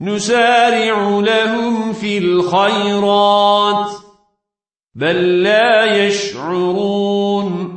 نسارع لهم في الخيرات بل لا يشعرون